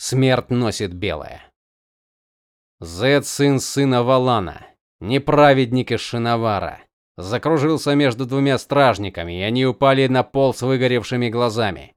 Смерть носит белое. Зед сын сына Валана, неправедник из Шиновара, закружился между двумя стражниками, и они упали на пол с выгоревшими глазами.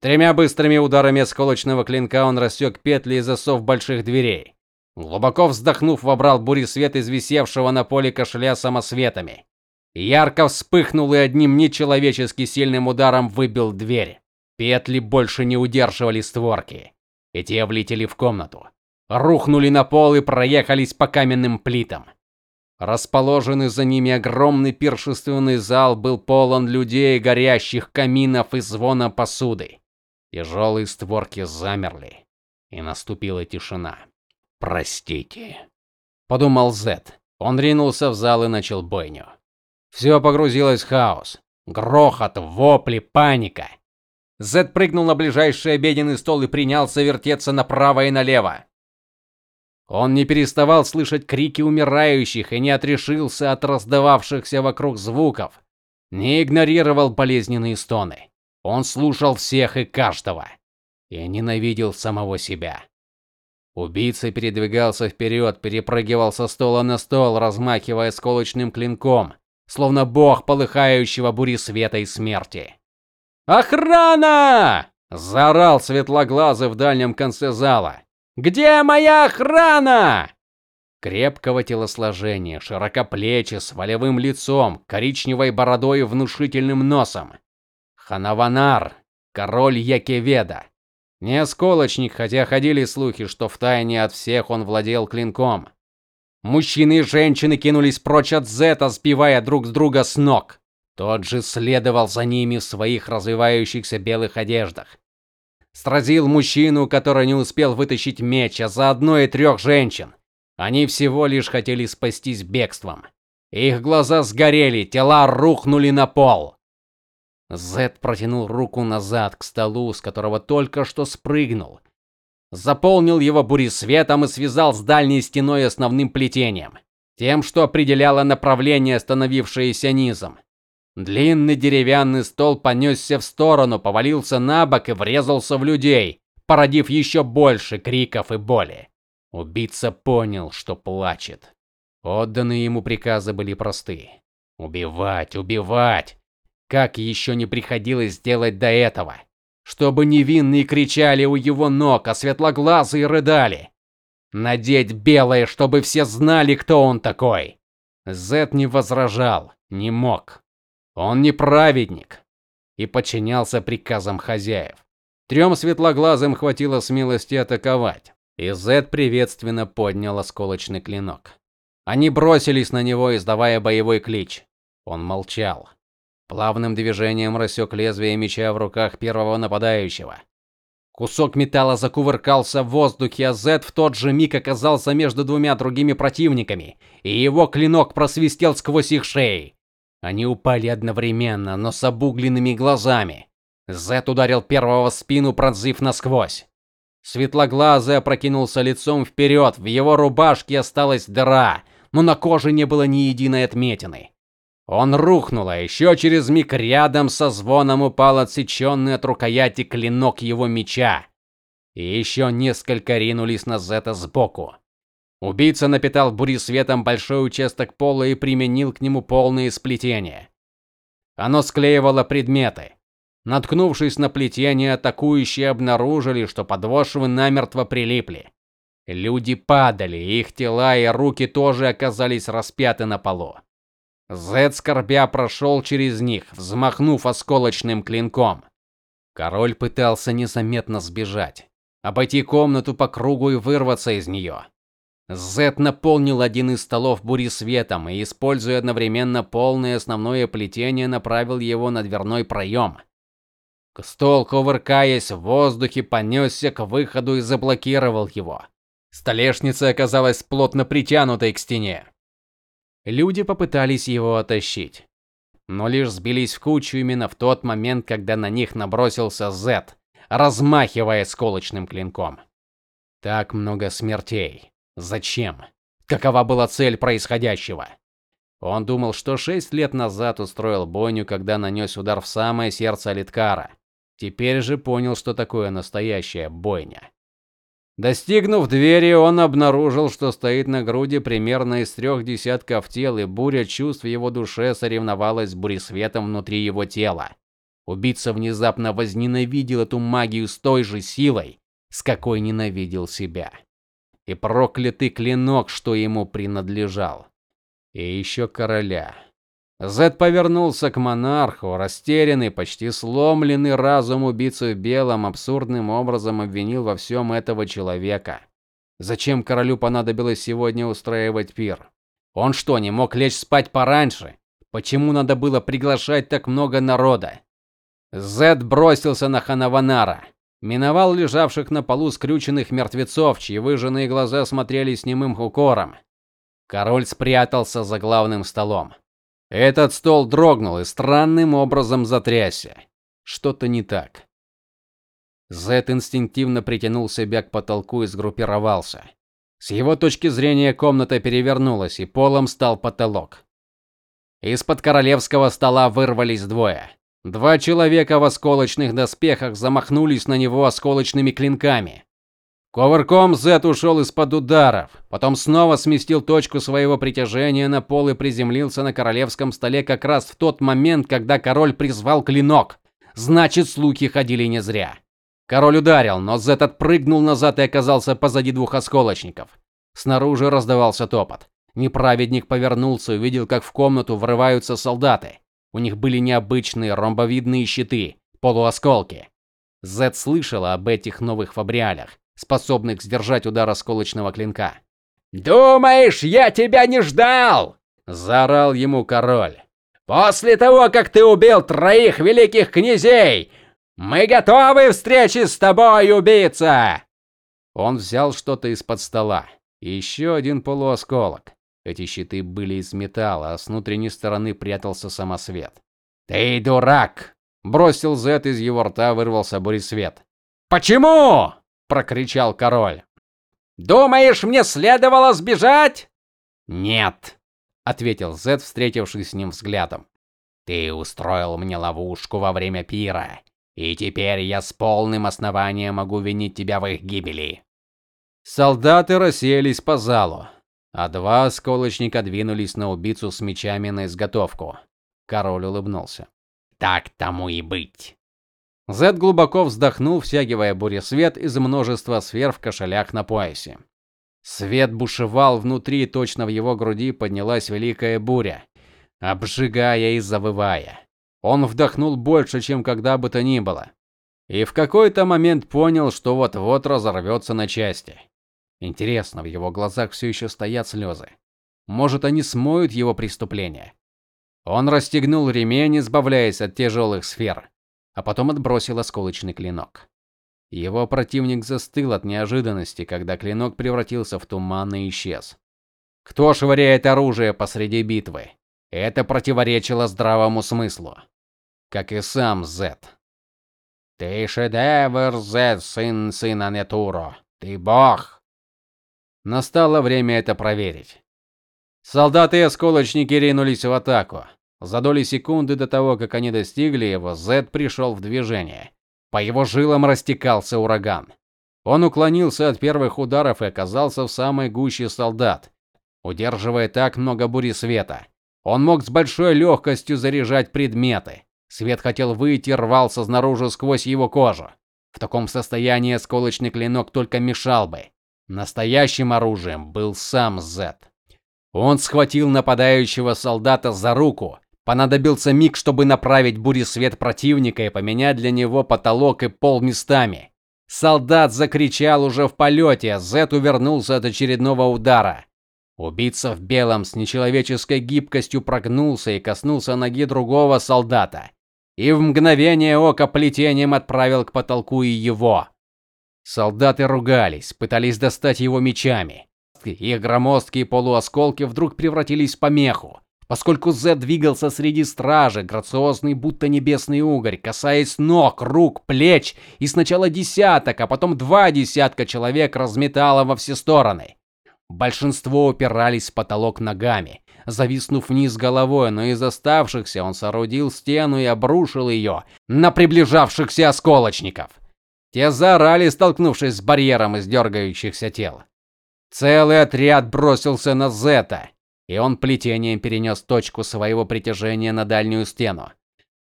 Тремя быстрыми ударами осколочного клинка он рассек петли и засов больших дверей. Глубоко вздохнув, вобрал свет из висевшего на поле кошеля самосветами. Ярко вспыхнул и одним нечеловечески сильным ударом выбил дверь. Петли больше не удерживали створки, и те влетели в комнату рухнули на пол и проехались по каменным плитам. Расположенный за ними огромный пиршественный зал был полон людей, горящих каминов и звона посуды. Тяжелые створки замерли, и наступила тишина. "Простите", подумал Зет. Он ринулся в зал и начал бойню. Все погрузилось в хаос. Грохот, вопли, паника. Зет прыгнул на ближайший обеденный стол и принялся вертеться направо и налево. Он не переставал слышать крики умирающих и не отрешился от раздававшихся вокруг звуков, не игнорировал болезненные стоны. Он слушал всех и каждого и ненавидел самого себя. Убийца передвигался вперед, перепрыгивал со стола на стол, размахивая сколочным клинком, словно бог полыхающего бури света и смерти. "Охрана!" заорал светлоглазый в дальнем конце зала. Где моя охрана? Крепкого телосложения, широкоплечий, с волевым лицом, коричневой бородой и внушительным носом. Ханаванар, король Якеведа. Не осколочник, хотя ходили слухи, что втайне от всех он владел клинком. Мужчины и женщины кинулись прочь от Зета, сбивая друг с друга с ног. Тот же следовал за ними в своих развивающихся белых одеждах. Сразил мужчину, который не успел вытащить меч, а заодно и трех женщин. Они всего лишь хотели спастись бегством. Их глаза сгорели, тела рухнули на пол. Зет протянул руку назад к столу, с которого только что спрыгнул. Заполнил его буресветом и связал с дальней стеной основным плетением, тем, что определяло направление, становившееся низом. Длинный деревянный стол понесся в сторону, повалился на бок и врезался в людей, породив еще больше криков и боли. Убийца понял, что плачет. Отданные ему приказы были просты: убивать, убивать. Как еще не приходилось делать до этого, чтобы невинные кричали у его ног, а светлоглазые рыдали. Надеть белое, чтобы все знали, кто он такой. Зет не возражал, не мог. Он не праведник и подчинялся приказам хозяев. Трем светлоглазым хватило смелости атаковать, и Зед приветственно поднял осколочный клинок. Они бросились на него, издавая боевой клич. Он молчал. Плавным движением рассек лезвие меча в руках первого нападающего. Кусок металла закувыркался в воздухе, а Зед в тот же миг оказался между двумя другими противниками, и его клинок просвистел сквозь их шеи. Они упали одновременно, но с обугленными глазами. Зет ударил первого в спину, пронзив насквозь. Светлоглазый опрокинулся лицом вперед, в его рубашке осталась дыра, но на коже не было ни единой отметины. Он рухнул, а еще через миг рядом со звоном упал отсеченный от рукояти клинок его меча. И еще несколько ринулись на Зета сбоку. Убийца напитал буресветом большой участок пола и применил к нему полное сплетение. Оно склеивало предметы. Наткнувшись на плетение, атакующие обнаружили, что подошвы намертво прилипли. Люди падали, их тела и руки тоже оказались распяты на полу. Зед скорбя прошел через них, взмахнув осколочным клинком. Король пытался незаметно сбежать, обойти комнату по кругу и вырваться из нее. Зет наполнил один из столов буресветом и, используя одновременно полное основное плетение, направил его на дверной проем. Стол, кувыркаясь в воздухе, понесся к выходу и заблокировал его. Столешница оказалась плотно притянутой к стене. Люди попытались его оттащить, но лишь сбились в кучу именно в тот момент, когда на них набросился Зет, размахивая сколочным клинком. Так много смертей. Зачем? Какова была цель происходящего? Он думал, что шесть лет назад устроил бойню, когда нанес удар в самое сердце Алиткара. Теперь же понял, что такое настоящая бойня. Достигнув двери, он обнаружил, что стоит на груди примерно из трех десятков тел, и буря чувств в его душе соревновалась с буресветом внутри его тела. Убийца внезапно возненавидел эту магию с той же силой, с какой ненавидел себя. И проклятый клинок, что ему принадлежал. И еще короля. Зед повернулся к монарху, растерянный, почти сломленный разум убийцы в белом абсурдным образом обвинил во всем этого человека. Зачем королю понадобилось сегодня устраивать пир? Он что, не мог лечь спать пораньше? Почему надо было приглашать так много народа? Зед бросился на Ханаванара, миновал лежавших на полу скрюченных мертвецов, чьи выжженные глаза смотрели с немым укором. Король спрятался за главным столом. Этот стол дрогнул и странным образом затрясся. Что-то не так. Зет инстинктивно притянул себя к потолку и сгруппировался. С его точки зрения комната перевернулась, и полом стал потолок. Из-под королевского стола вырвались двое. Два человека в осколочных доспехах замахнулись на него осколочными клинками. Ковырком Зет ушел из-под ударов, потом снова сместил точку своего притяжения на пол и приземлился на королевском столе как раз в тот момент, когда король призвал клинок. Значит, слухи ходили не зря. Король ударил, но Зет отпрыгнул назад и оказался позади двух осколочников. Снаружи раздавался топот. Неправедник повернулся и увидел, как в комнату врываются солдаты. У них были необычные ромбовидные щиты, полуосколки. Зет слышала об этих новых фабриалях способных сдержать удар осколочного клинка. "Думаешь, я тебя не ждал?" заорал ему король. "После того, как ты убил троих великих князей, мы готовы встрече с тобой, убийца!" Он взял что-то из-под стола. Еще один полуосколок. Эти щиты были из металла, а с внутренней стороны прятался самосвет. "Ты дурак!" бросил Зет из его рта, вырвался буресвет. "Почему?" прокричал король. Думаешь, мне следовало сбежать? Нет, ответил Зед, встретившись с ним взглядом. Ты устроил мне ловушку во время пира, и теперь я с полным основанием могу винить тебя в их гибели. Солдаты расселись по залу, а два осколочника двинулись на убийцу с мечами на изготовку. Король улыбнулся. Так тому и быть. Зед глубоко вздохнул, втягивая буресвет из множества сфер в кошелях на поясе. Свет бушевал внутри, точно в его груди поднялась великая буря, обжигая и завывая. Он вдохнул больше, чем когда бы то ни было, и в какой-то момент понял, что вот-вот разорвется на части. Интересно, в его глазах все еще стоят слезы. Может, они смоют его преступление? Он расстегнул ремень, избавляясь от тяжелых сфер а потом отбросил осколочный клинок. Его противник застыл от неожиданности, когда клинок превратился в туман и исчез. Кто швыряет оружие посреди битвы? Это противоречило здравому смыслу, как и сам Зет. Ты шедевр, Зет, сын сына Нетуро. Ты бог. Настало время это проверить. Солдаты и осколочники ринулись в атаку. За доли секунды до того, как они достигли его, Зед пришел в движение. По его жилам растекался ураган. Он уклонился от первых ударов и оказался в самой гуще солдат, удерживая так много бури света. Он мог с большой легкостью заряжать предметы. Свет хотел выйти, рвался снаружи сквозь его кожу. В таком состоянии осколочный клинок только мешал бы. Настоящим оружием был сам Зед. Он схватил нападающего солдата за руку Понадобился миг, чтобы направить буресвет противника и поменять для него потолок и пол местами. Солдат закричал уже в полете, а Зет увернулся от очередного удара. Убийца в белом с нечеловеческой гибкостью прогнулся и коснулся ноги другого солдата. И в мгновение ока плетением отправил к потолку и его. Солдаты ругались, пытались достать его мечами. Их громоздкие полуосколки вдруг превратились в помеху. Поскольку Зед двигался среди стражи, грациозный, будто небесный угорь, касаясь ног, рук, плеч, и сначала десяток, а потом два десятка человек разметало во все стороны. Большинство упирались в потолок ногами, зависнув вниз головой, но из оставшихся он соорудил стену и обрушил ее на приближавшихся осколочников. Те заорали, столкнувшись с барьером из дергающихся тел. Целый отряд бросился на Зета, и он плетением перенес точку своего притяжения на дальнюю стену.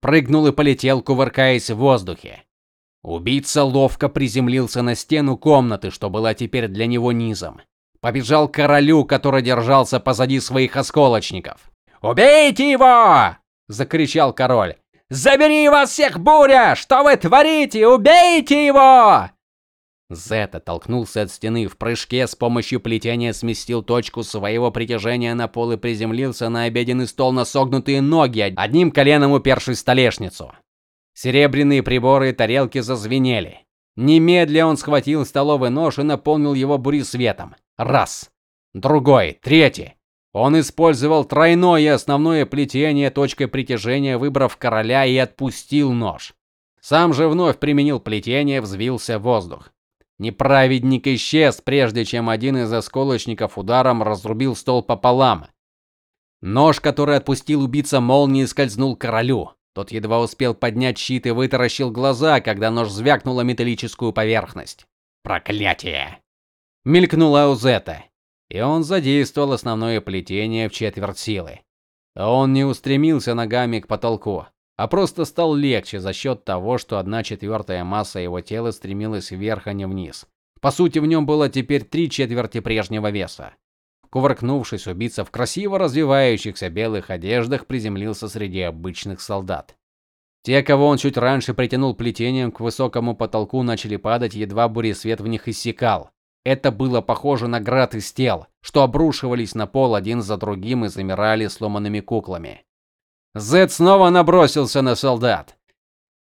Прыгнул и полетел, кувыркаясь в воздухе. Убийца ловко приземлился на стену комнаты, что была теперь для него низом. Побежал к королю, который держался позади своих осколочников. "Убейте его!" закричал король. "Забери вас всех, буря! Что вы творите? Убейте его!" Зет оттолкнулся от стены в прыжке с помощью плетения сместил точку своего притяжения на пол и приземлился на обеденный стол на согнутые ноги, одним коленом упершись в столешницу. Серебряные приборы и тарелки зазвенели. Немедля он схватил столовый нож и наполнил его буресветом. Раз, другой, третий. Он использовал тройное основное плетение точкой притяжения, выбрав короля и отпустил нож. Сам же вновь применил плетение, взвился воздух. Неправедник исчез, прежде чем один из осколочников ударом разрубил стол пополам. Нож, который отпустил убийца молнией, скользнул королю. Тот едва успел поднять щит и вытаращил глаза, когда нож звякнул о металлическую поверхность. Проклятие! Мелькнула у Зета, и он задействовал основное плетение в четверть силы. Он не устремился ногами к потолку а просто стал легче за счет того, что одна четвертая масса его тела стремилась вверх, а не вниз. По сути, в нем было теперь три четверти прежнего веса. Кувыркнувшись, убийца в красиво развивающихся белых одеждах приземлился среди обычных солдат. Те, кого он чуть раньше притянул плетением к высокому потолку, начали падать, едва буресвет в них иссякал. Это было похоже на град из тел, что обрушивались на пол один за другим и замирали сломанными куклами. Зед снова набросился на солдат.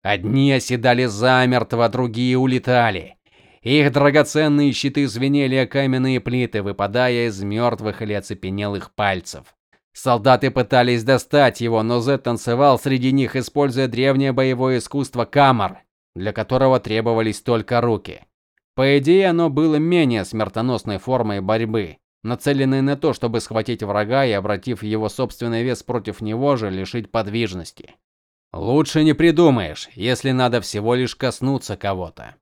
Одни оседали замертво, другие улетали. Их драгоценные щиты звенели о каменные плиты, выпадая из мертвых или оцепенелых пальцев. Солдаты пытались достать его, но Зед танцевал среди них, используя древнее боевое искусство камар, для которого требовались только руки. По идее, оно было менее смертоносной формой борьбы, нацеленный на то, чтобы схватить врага и, обратив его собственный вес против него же, лишить подвижности. Лучше не придумаешь, если надо всего лишь коснуться кого-то.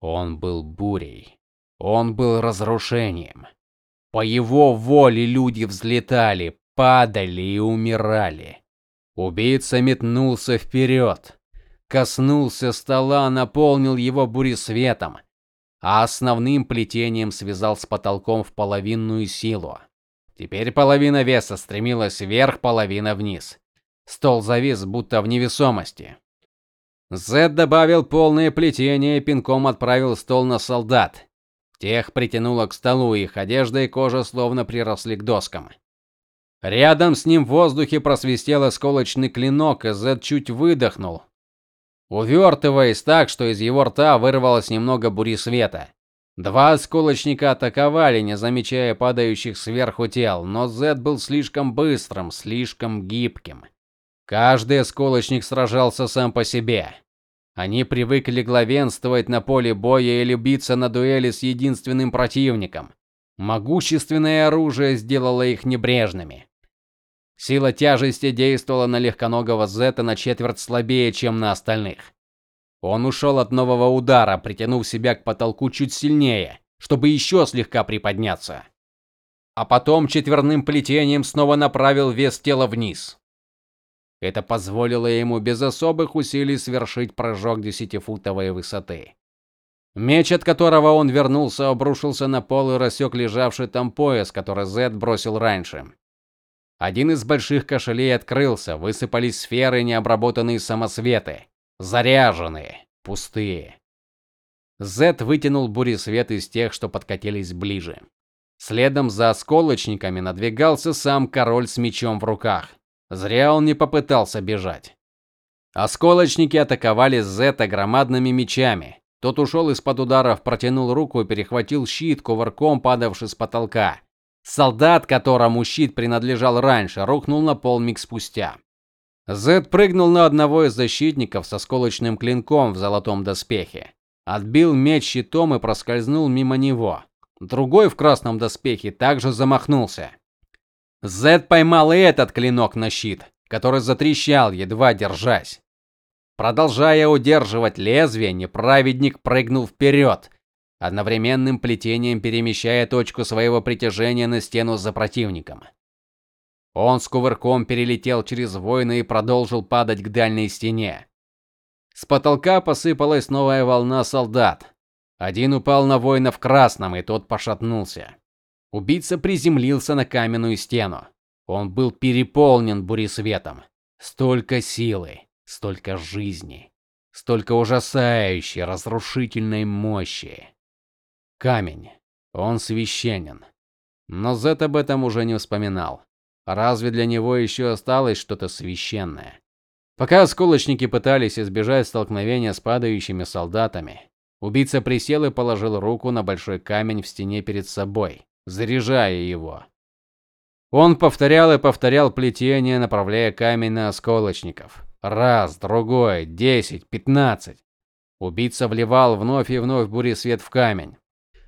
Он был бурей. Он был разрушением. По его воле люди взлетали, падали и умирали. Убийца метнулся вперед, коснулся стола, наполнил его буресветом а основным плетением связал с потолком в половинную силу. Теперь половина веса стремилась вверх, половина вниз. Стол завис будто в невесомости. Зед добавил полное плетение и пинком отправил стол на солдат. Тех притянуло к столу, их одежда и кожа словно приросли к доскам. Рядом с ним в воздухе просвистел осколочный клинок, и Зед чуть выдохнул, увертываясь так, что из его рта вырвалось немного бури света. Два осколочника атаковали, не замечая падающих сверху тел, но Зед был слишком быстрым, слишком гибким. Каждый осколочник сражался сам по себе. Они привыкли главенствовать на поле боя или биться на дуэли с единственным противником. Могущественное оружие сделало их небрежными. Сила тяжести действовала на легконогого Зета на четверть слабее, чем на остальных. Он ушел от нового удара, притянув себя к потолку чуть сильнее, чтобы еще слегка приподняться. А потом четверным плетением снова направил вес тела вниз. Это позволило ему без особых усилий совершить прыжок десятифутовой высоты. Меч, от которого он вернулся, обрушился на пол и рассек лежавший там пояс, который Зед бросил раньше. Один из больших кошелей открылся, высыпались сферы необработанные самосветы, заряженные, пустые. Зет вытянул буресвет из тех, что подкатились ближе. Следом за осколочниками надвигался сам король с мечом в руках. Зря он не попытался бежать. Осколочники атаковали Зета громадными мечами. Тот ушел из-под ударов, протянул руку и перехватил щит, кувырком падавший с потолка. Солдат, которому щит принадлежал раньше, рухнул на пол миг спустя. Зед прыгнул на одного из защитников со сколочным клинком в золотом доспехе. Отбил меч щитом и проскользнул мимо него. Другой в красном доспехе также замахнулся. Зед поймал и этот клинок на щит, который затрещал, едва держась. Продолжая удерживать лезвие, неправедник прыгнул вперед, одновременным плетением перемещая точку своего притяжения на стену за противником. Он с кувырком перелетел через воина и продолжил падать к дальней стене. С потолка посыпалась новая волна солдат. Один упал на воина в красном, и тот пошатнулся. Убийца приземлился на каменную стену. Он был переполнен буресветом. Столько силы, столько жизни, столько ужасающей, разрушительной мощи. Камень. Он священен. Но Зет об этом уже не вспоминал. Разве для него еще осталось что-то священное? Пока осколочники пытались избежать столкновения с падающими солдатами, убийца присел и положил руку на большой камень в стене перед собой, заряжая его. Он повторял и повторял плетение, направляя камень на осколочников. Раз, другой, десять, пятнадцать. Убийца вливал вновь и вновь буресвет в камень,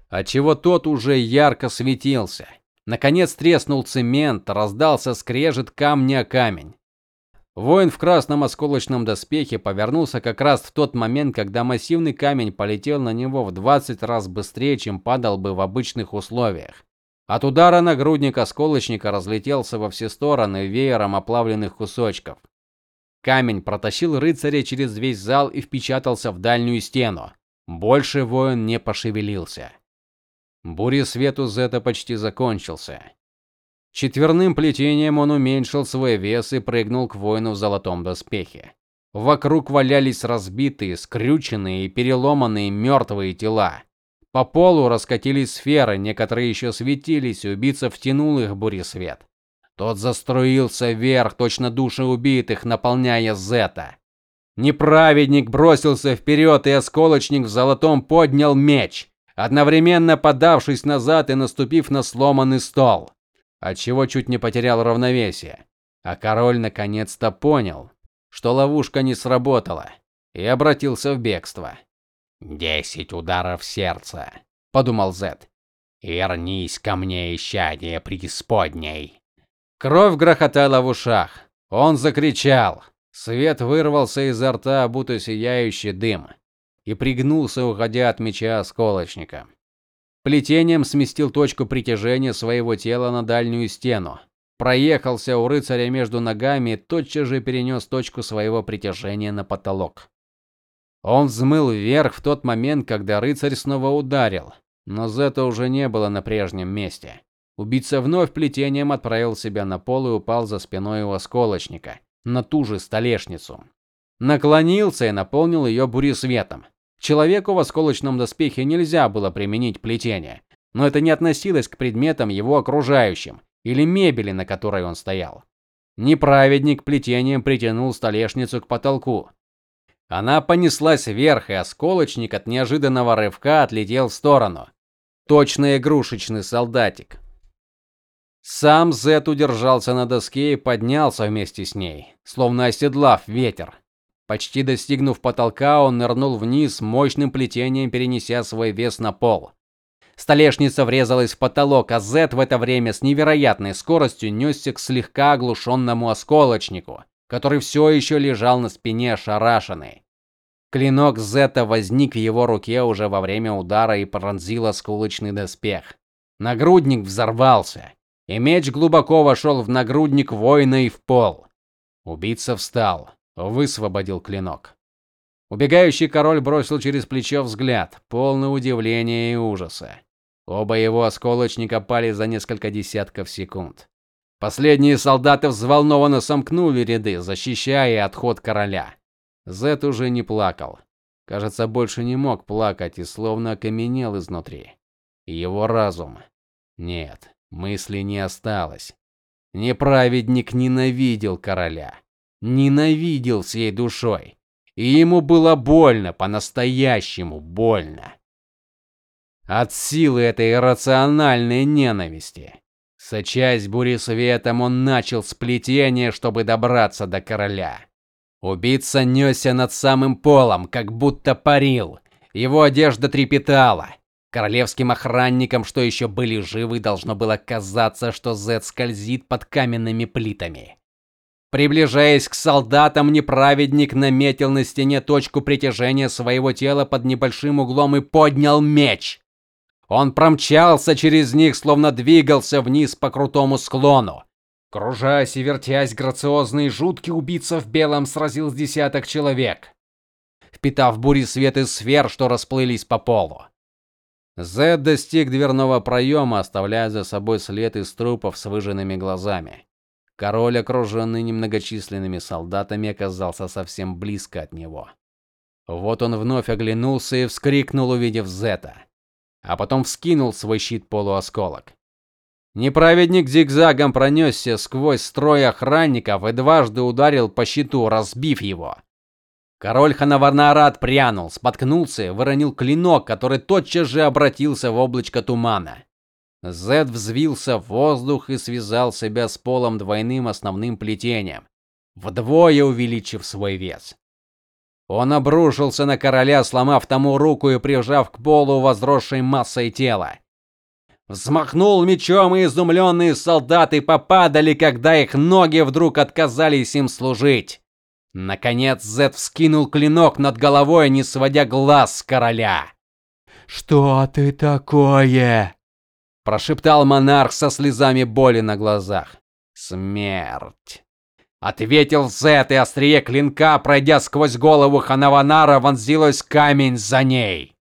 отчего тот уже ярко светился. Наконец треснул цемент, раздался скрежет камня камень. Воин в красном осколочном доспехе повернулся как раз в тот момент, когда массивный камень полетел на него в 20 раз быстрее, чем падал бы в обычных условиях. От удара нагрудник осколочника разлетелся во все стороны веером оплавленных кусочков. Камень протащил рыцаря через весь зал и впечатался в дальнюю стену. Больше воин не пошевелился. Бури свету Зета почти закончился. Четверным плетением он уменьшил свой вес и прыгнул к воину в золотом доспехе. Вокруг валялись разбитые, скрюченные и переломанные мертвые тела. По полу раскатились сферы, некоторые еще светились, и убийца втянул их в буресвет. Тот заструился вверх, точно души убитых, наполняя Зета. Неправедник бросился вперед, и осколочник в золотом поднял меч, одновременно подавшись назад и наступив на сломанный стол, отчего чуть не потерял равновесие. А король наконец-то понял, что ловушка не сработала, и обратился в бегство. Десять ударов сердца, подумал Зет. Вернись ко мне, исчадие преисподней. Кровь грохотала в ушах. Он закричал. Свет вырвался изо рта, будто сияющий дым, и пригнулся, уходя от меча осколочника. Плетением сместил точку притяжения своего тела на дальнюю стену. Проехался у рыцаря между ногами и тотчас же перенес точку своего притяжения на потолок. Он взмыл вверх в тот момент, когда рыцарь снова ударил, но Зета уже не было на прежнем месте. Убийца вновь плетением отправил себя на пол и упал за спиной у осколочника, на ту же столешницу. Наклонился и наполнил ее буресветом. Человеку в осколочном доспехе нельзя было применить плетение, но это не относилось к предметам его окружающим или мебели, на которой он стоял. Неправедник плетением притянул столешницу к потолку, она понеслась вверх, и осколочник от неожиданного рывка отлетел в сторону. Точно игрушечный солдатик. Сам Зет удержался на доске и поднялся вместе с ней, словно оседлав ветер. Почти достигнув потолка, он нырнул вниз, мощным плетением перенеся свой вес на пол. Столешница врезалась в потолок, а Зет в это время с невероятной скоростью несся к слегка оглушенному осколочнику который все еще лежал на спине ошарашенный. Клинок Зета возник в его руке уже во время удара и пронзил осколочный доспех. Нагрудник взорвался, и меч глубоко вошел в нагрудник воина и в пол. Убийца встал, высвободил клинок. Убегающий король бросил через плечо взгляд, полный удивления и ужаса. Оба его осколочника пали за несколько десятков секунд. Последние солдаты взволнованно сомкнули ряды, защищая отход короля. Зет уже не плакал. Кажется, больше не мог плакать и словно окаменел изнутри. Его разум. Нет, мысли не осталось. Неправедник ненавидел короля, ненавидел всей душой, и ему было больно, по-настоящему больно. От силы этой иррациональной ненависти Сочась буресветом, он начал сплетение, чтобы добраться до короля. Убийца несся над самым полом, как будто парил. Его одежда трепетала. Королевским охранникам, что еще были живы, должно было казаться, что Зет скользит под каменными плитами. Приближаясь к солдатам, неправедник наметил на стене точку притяжения своего тела под небольшим углом и поднял меч. Он промчался через них, словно двигался вниз по крутому склону. Кружась и вертясь, грациозный жуткий убийца в белом сразил с десяток человек, впитав бури свет из сфер, что расплылись по полу. Зед достиг дверного проема, оставляя за собой след из трупов с выжженными глазами. Король, окруженный немногочисленными солдатами, оказался совсем близко от него. Вот он вновь оглянулся и вскрикнул, увидев Зета, а потом вскинул свой щит полуосколок. Неправедник зигзагом пронесся сквозь строй охранников и дважды ударил по щиту, разбив его. Король Ханаварнарат прянул, споткнулся выронил клинок, который тотчас же обратился в облачко тумана. Зед взвился в воздух и связал себя с полом двойным основным плетением, вдвое увеличив свой вес. Он обрушился на короля, сломав тому руку и прижав к полу возросшей массой тела. Взмахнул мечом, и изумленные солдаты попадали, когда их ноги вдруг отказались им служить. Наконец Зет вскинул клинок над головой, не сводя глаз с короля. "Что ты такое?" Прошептал монарх со слезами боли на глазах. "Смерть", ответил Зет, и острие клинка, пройдя сквозь голову Ханаванара, вонзилось камень за ней.